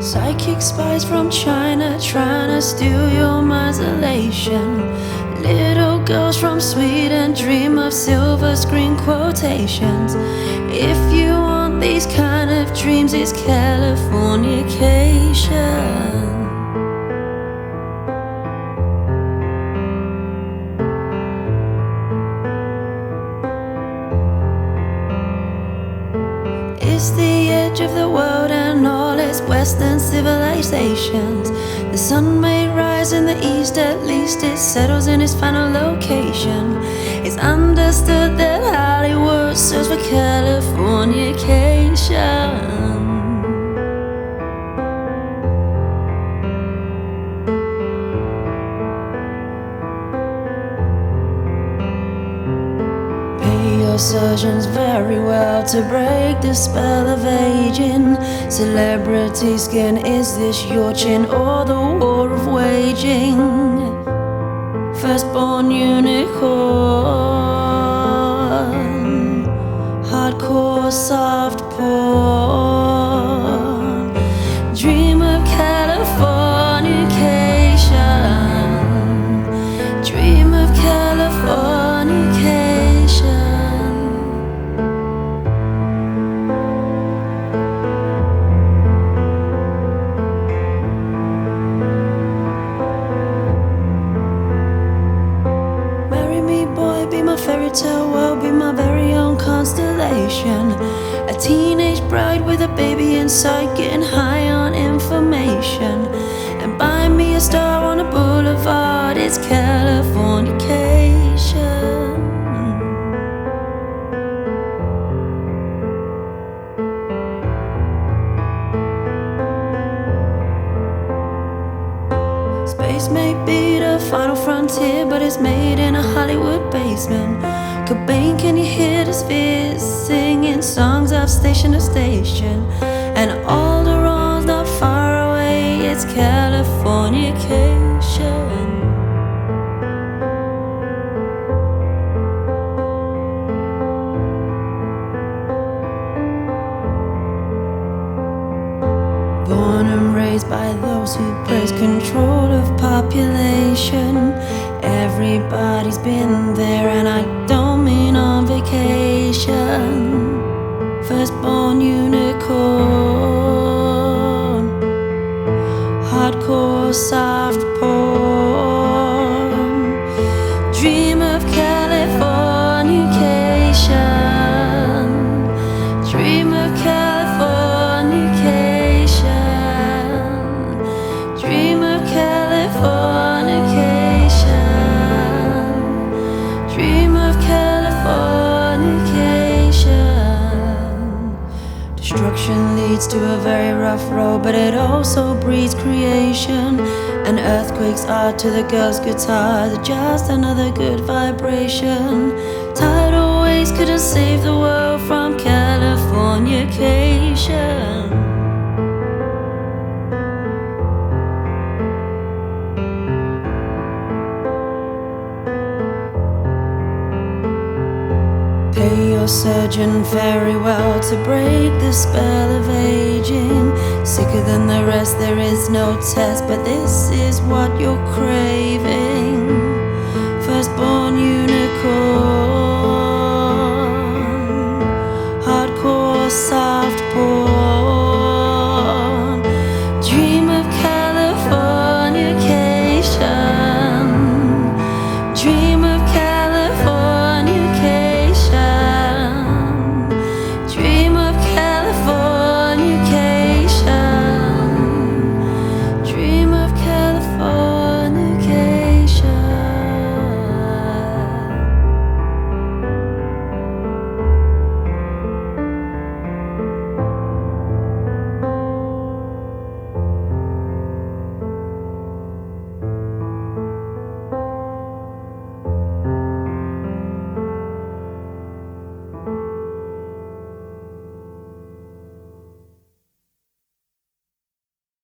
Fake spies from China trying to steal your mind's. Little girls from Sweden dream of silver screen quotations. If you want these kind of dreams, it's Californication. It's the edge of the world western civilizations. The sun may rise in the east, at least it settles in its final location. It's understood that Hollywood serves for Californication. Surgeons very well to break the spell of aging. Celebrity skin, is this your chin or the war of waging? Firstborn unicorn, hardcore soft fairy tale be my very own constellation. A teenage bride with a baby inside, getting high on information. And buy me a star on a boulevard, it's Californication. Space may be the final frontier, but it's made in a Hollywood basement. Cobain, can you hear the spheres singing songs of station to station? And all the wrongs not far away, it's California Californication. Born and raised by those who praise control of population. Everybody's been there, and I don't vacation. Firstborn unicorn, hardcore soft porn. To a very rough road, but it also breeds creation. And earthquakes are to the girl's guitar just another good vibration. Tidal waves couldn't save the world from Californication. Your surgeon very well to break the spell of aging. Sicker than the rest, there is no test, but this is what you're craving.